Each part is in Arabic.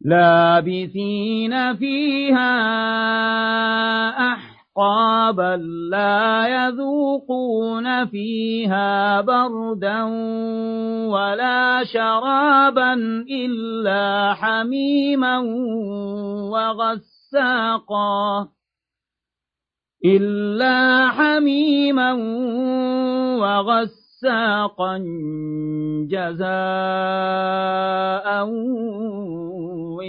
لابثين فيها أحقابا لا يذوقون فيها بردا ولا شرابا إلا حميما وغساقا إلا حميما وغساقا ساقا جزاء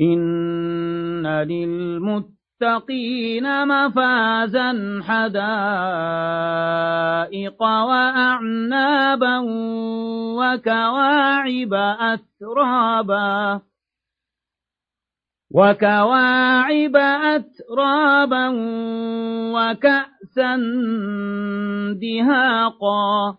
إن للمتقين مفازا حدائق وأعنابا وكواعب أترابا وكواعب أترابا وكأسا دهاقا